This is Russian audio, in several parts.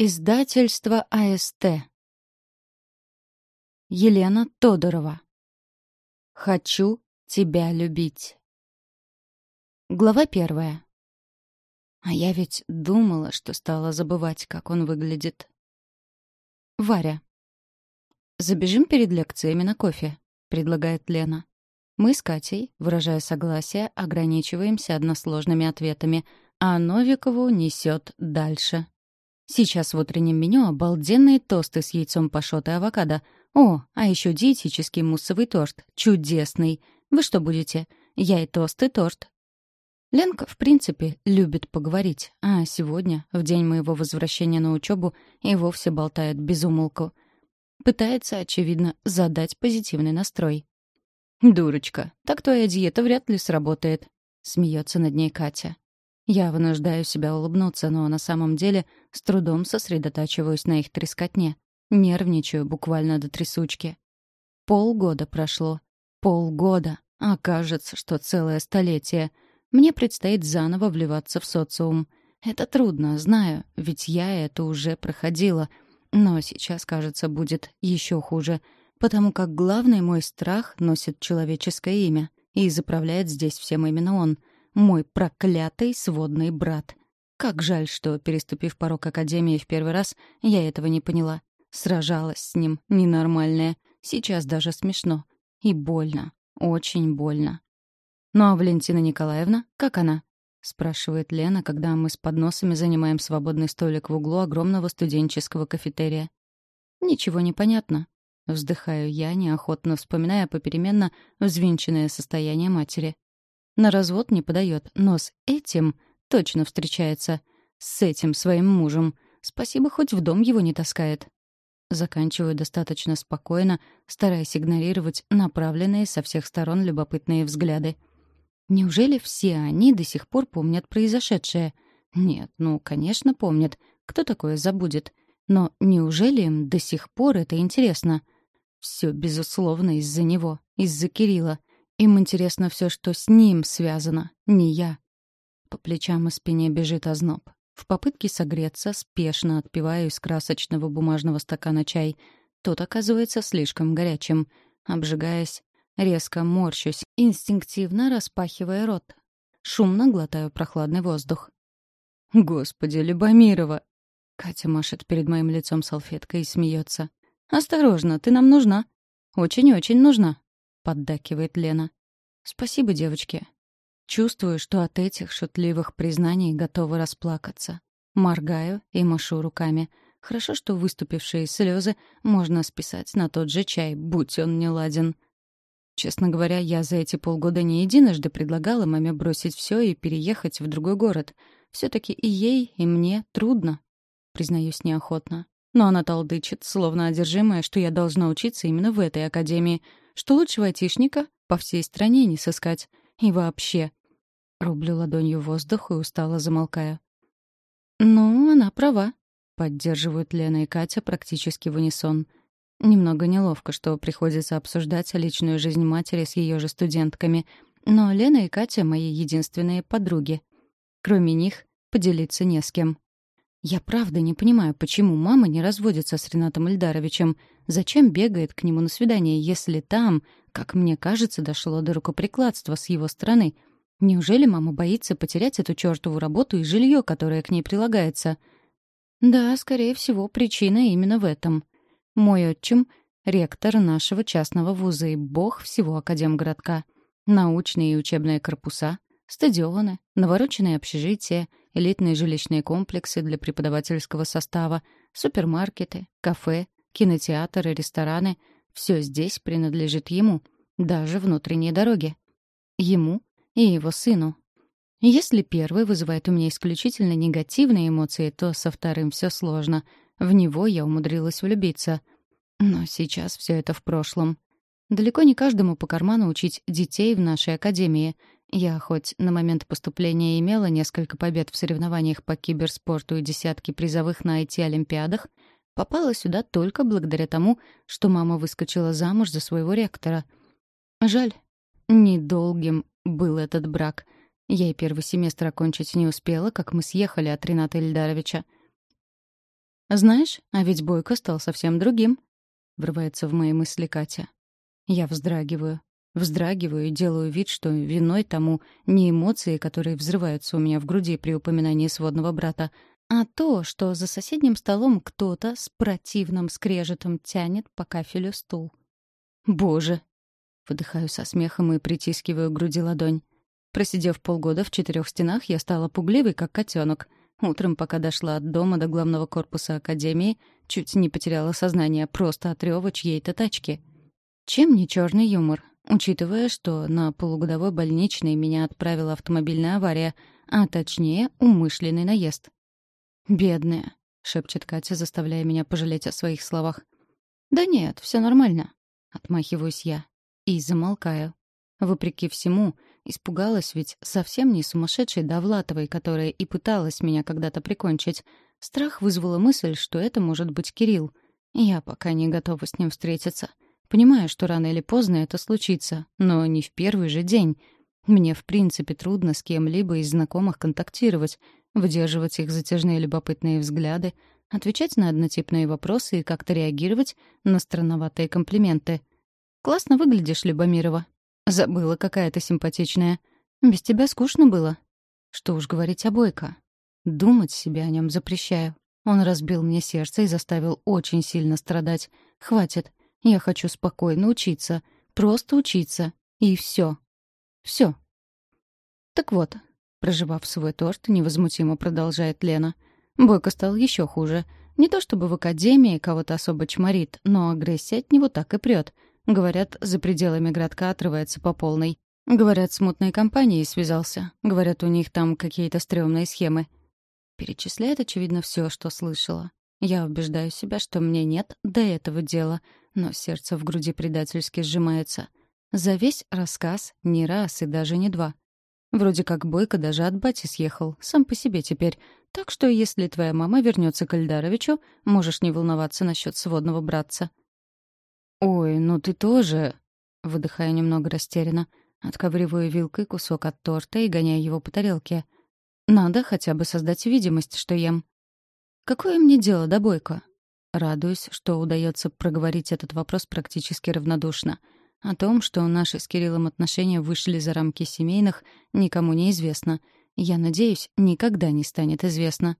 Издательство АСТ. Елена Тодорова. Хочу тебя любить. Глава первая. А я ведь думала, что стала забывать, как он выглядит. Варя. «Забежим перед лекциями на кофе», — предлагает Лена. Мы с Катей, выражая согласие, ограничиваемся односложными ответами, а Новикову несет дальше. Сейчас в утреннем меню обалденные тосты с яйцом пашот и авокадо. О, а еще диетический муссовый торт. Чудесный. Вы что будете? Я и тост, и торт. Ленка, в принципе, любит поговорить, а сегодня, в день моего возвращения на учебу, и вовсе болтает без умолку. Пытается, очевидно, задать позитивный настрой. «Дурочка, так твоя диета вряд ли сработает», — смеется над ней Катя. Я вынуждаю себя улыбнуться, но на самом деле с трудом сосредотачиваюсь на их трескотне. Нервничаю буквально до трясучки. Полгода прошло. Полгода. А кажется, что целое столетие. Мне предстоит заново вливаться в социум. Это трудно, знаю, ведь я это уже проходила. Но сейчас, кажется, будет еще хуже, потому как главный мой страх носит человеческое имя и заправляет здесь всем именно он — мой проклятый сводный брат. Как жаль, что, переступив порог Академии в первый раз, я этого не поняла. Сражалась с ним, ненормальная. Сейчас даже смешно. И больно. Очень больно. «Ну а Валентина Николаевна, как она?» — спрашивает Лена, когда мы с подносами занимаем свободный столик в углу огромного студенческого кафетерия. «Ничего не понятно», — вздыхаю я, неохотно вспоминая попеременно взвинченное состояние матери. На развод не подает, но с этим точно встречается. С этим своим мужем. Спасибо, хоть в дом его не таскает. Заканчиваю достаточно спокойно, стараясь игнорировать направленные со всех сторон любопытные взгляды. Неужели все они до сих пор помнят произошедшее? Нет, ну, конечно, помнят. Кто такое забудет? Но неужели им до сих пор это интересно? Все, безусловно, из-за него, из-за Кирилла. Им интересно все, что с ним связано, не я. По плечам и спине бежит озноб. В попытке согреться спешно отпиваю из красочного бумажного стакана чай. Тот оказывается слишком горячим. Обжигаясь, резко морщусь, инстинктивно распахивая рот. Шумно глотаю прохладный воздух. «Господи, Любомирова!» Катя машет перед моим лицом салфеткой и смеется. «Осторожно, ты нам нужна. Очень-очень нужна поддакивает Лена. Спасибо, девочки. Чувствую, что от этих шутливых признаний готова расплакаться. Моргаю и машу руками. Хорошо, что выступившие слезы можно списать на тот же чай, будь он не ладен. Честно говоря, я за эти полгода не единожды предлагала маме бросить все и переехать в другой город. все таки и ей, и мне трудно, признаюсь неохотно. Но она толдычит, словно одержимая, что я должна учиться именно в этой академии — что лучшего айтишника по всей стране не сыскать. И вообще. Рублю ладонью в воздух и устало замолкаю. «Ну, она права», — поддерживают Лена и Катя практически в унисон. Немного неловко, что приходится обсуждать личную жизнь матери с ее же студентками, но Лена и Катя — мои единственные подруги. Кроме них, поделиться не с кем. Я правда не понимаю, почему мама не разводится с Ренатом Ильдаровичем. Зачем бегает к нему на свидание, если там, как мне кажется, дошло до рукоприкладства с его стороны? Неужели мама боится потерять эту чертову работу и жилье, которое к ней прилагается? Да, скорее всего, причина именно в этом. Мой отчим — ректор нашего частного вуза и бог всего Академгородка. Научные и учебные корпуса, стадионы, навороченные общежития, элитные жилищные комплексы для преподавательского состава, супермаркеты, кафе, кинотеатры, рестораны — все здесь принадлежит ему, даже внутренние дороги. Ему и его сыну. Если первый вызывает у меня исключительно негативные эмоции, то со вторым все сложно. В него я умудрилась влюбиться. Но сейчас все это в прошлом. Далеко не каждому по карману учить детей в нашей академии — я хоть на момент поступления имела несколько побед в соревнованиях по киберспорту и десятки призовых на IT-олимпиадах, попала сюда только благодаря тому, что мама выскочила замуж за своего ректора. Жаль, недолгим был этот брак. Я и первый семестр окончить не успела, как мы съехали от Рената Ильдаровича. Знаешь, а ведь Бойко стал совсем другим», — врывается в мои мысли Катя. Я вздрагиваю. Вздрагиваю и делаю вид, что виной тому не эмоции, которые взрываются у меня в груди при упоминании сводного брата, а то, что за соседним столом кто-то с противным скрежетом тянет по кафелю стул. «Боже!» Выдыхаю со смехом и притискиваю к груди ладонь. Просидев полгода в четырех стенах, я стала пугливой, как котенок. Утром, пока дошла от дома до главного корпуса академии, чуть не потеряла сознание просто от рёва чьей-то тачки. Чем не черный юмор? Учитывая, что на полугодовой больничный меня отправила автомобильная авария, а точнее умышленный наезд. «Бедная», — шепчет Катя, заставляя меня пожалеть о своих словах. «Да нет, все нормально», — отмахиваюсь я. И замолкаю. Вопреки всему, испугалась ведь совсем не сумасшедшей Довлатовой, которая и пыталась меня когда-то прикончить. Страх вызвала мысль, что это может быть Кирилл. Я пока не готова с ним встретиться. Понимаю, что рано или поздно это случится, но не в первый же день. Мне, в принципе, трудно с кем-либо из знакомых контактировать, выдерживать их затяжные любопытные взгляды, отвечать на однотипные вопросы и как-то реагировать на странноватые комплименты. «Классно выглядишь, Любомирова». «Забыла, какая ты симпатичная. Без тебя скучно было». Что уж говорить о Бойко. Думать себе о нем запрещаю. Он разбил мне сердце и заставил очень сильно страдать. Хватит. Я хочу спокойно учиться. Просто учиться. И все. Все. Так вот, Проживав свой торт, невозмутимо продолжает Лена. Бойко стал еще хуже. Не то чтобы в академии кого-то особо чморит, но агрессия от него так и прет. Говорят, за пределами городка отрывается по полной. Говорят, с мутной компанией связался. Говорят, у них там какие-то стрёмные схемы. Перечисляет, очевидно, все, что слышала. Я убеждаю себя, что мне нет до этого дела, но сердце в груди предательски сжимается. За весь рассказ ни раз и даже не два. Вроде как Бойко даже от бати съехал, сам по себе теперь. Так что если твоя мама вернется к Эльдаровичу, можешь не волноваться насчет сводного братца. «Ой, ну ты тоже...» — выдыхая немного растерянно. Отковыриваю вилкой кусок от торта и гоняю его по тарелке. Надо хотя бы создать видимость, что ем. «Какое мне дело до Бойко?» Радуюсь, что удается проговорить этот вопрос практически равнодушно — о том, что наши с Кириллом отношения вышли за рамки семейных, никому не известно. Я надеюсь, никогда не станет известно.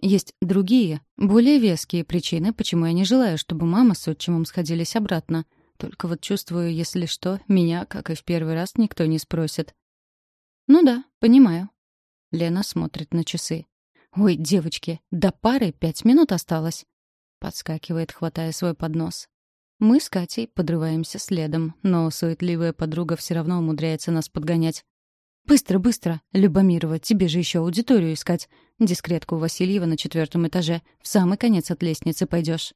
Есть другие, более веские причины, почему я не желаю, чтобы мама с отчимом сходились обратно. Только вот чувствую, если что, меня, как и в первый раз, никто не спросит. «Ну да, понимаю». Лена смотрит на часы. «Ой, девочки, до пары пять минут осталось». Подскакивает, хватая свой поднос. Мы с Катей подрываемся следом, но суетливая подруга все равно умудряется нас подгонять. «Быстро, быстро! Любомирова, тебе же еще аудиторию искать. Дискретку Васильева на четвертом этаже. В самый конец от лестницы пойдешь.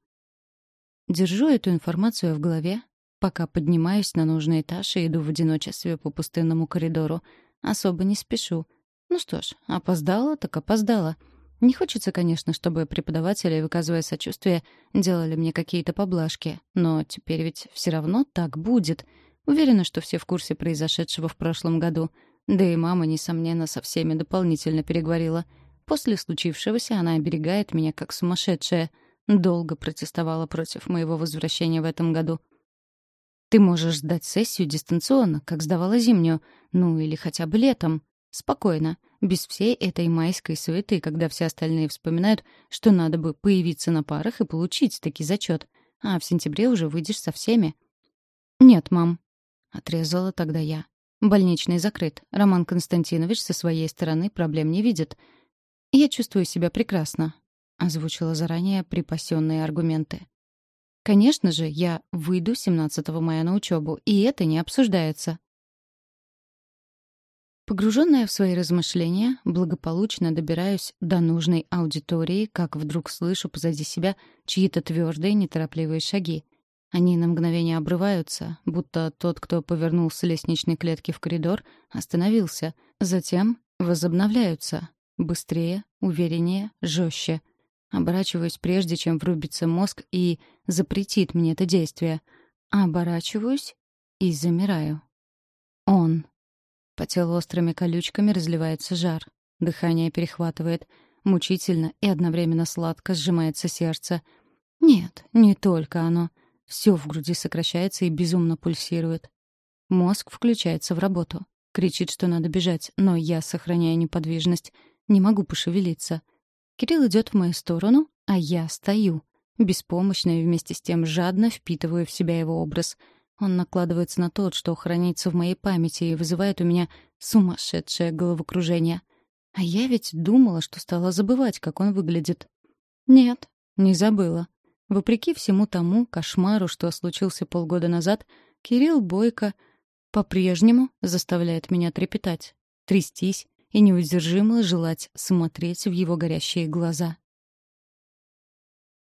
Держу эту информацию в голове, пока поднимаюсь на нужный этаж и иду в одиночестве по пустынному коридору. Особо не спешу. Ну что ж, опоздала так опоздала. Не хочется, конечно, чтобы преподаватели, выказывая сочувствие, делали мне какие-то поблажки, но теперь ведь все равно так будет. Уверена, что все в курсе произошедшего в прошлом году. Да и мама, несомненно, со всеми дополнительно переговорила. После случившегося она оберегает меня как сумасшедшая. Долго протестовала против моего возвращения в этом году. «Ты можешь сдать сессию дистанционно, как сдавала зимнюю, ну или хотя бы летом», Спокойно, без всей этой майской суеты, когда все остальные вспоминают, что надо бы появиться на парах и получить таки зачет, а в сентябре уже выйдешь со всеми. «Нет, мам», — отрезала тогда я. «Больничный закрыт. Роман Константинович со своей стороны проблем не видит. Я чувствую себя прекрасно», — озвучила заранее припасенные аргументы. «Конечно же, я выйду 17 мая на учебу, и это не обсуждается. Погруженная в свои размышления, благополучно добираюсь до нужной аудитории, как вдруг слышу позади себя чьи-то твердые, неторопливые шаги. Они на мгновение обрываются, будто тот, кто повернул с лестничной клетки в коридор, остановился. Затем возобновляются. Быстрее, увереннее, жестче. Оборачиваюсь прежде, чем врубится мозг и запретит мне это действие. Оборачиваюсь и замираю. Он. По телу острыми колючками разливается жар. Дыхание перехватывает. Мучительно и одновременно сладко сжимается сердце. Нет, не только оно. Все в груди сокращается и безумно пульсирует. Мозг включается в работу. Кричит, что надо бежать, но я сохраняю неподвижность. Не могу пошевелиться. Кирилл идет в мою сторону, а я стою. Беспомощно и вместе с тем жадно впитываю в себя его образ. Он накладывается на тот, что хранится в моей памяти и вызывает у меня сумасшедшее головокружение. А я ведь думала, что стала забывать, как он выглядит. Нет, не забыла. Вопреки всему тому кошмару, что случился полгода назад, Кирилл Бойко по-прежнему заставляет меня трепетать, трястись и неудержимо желать смотреть в его горящие глаза.